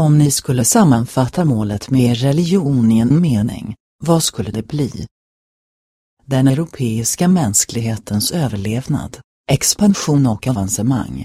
Om ni skulle sammanfatta målet med er religion i en mening, vad skulle det bli? Den europeiska mänsklighetens överlevnad, expansion och avancemang.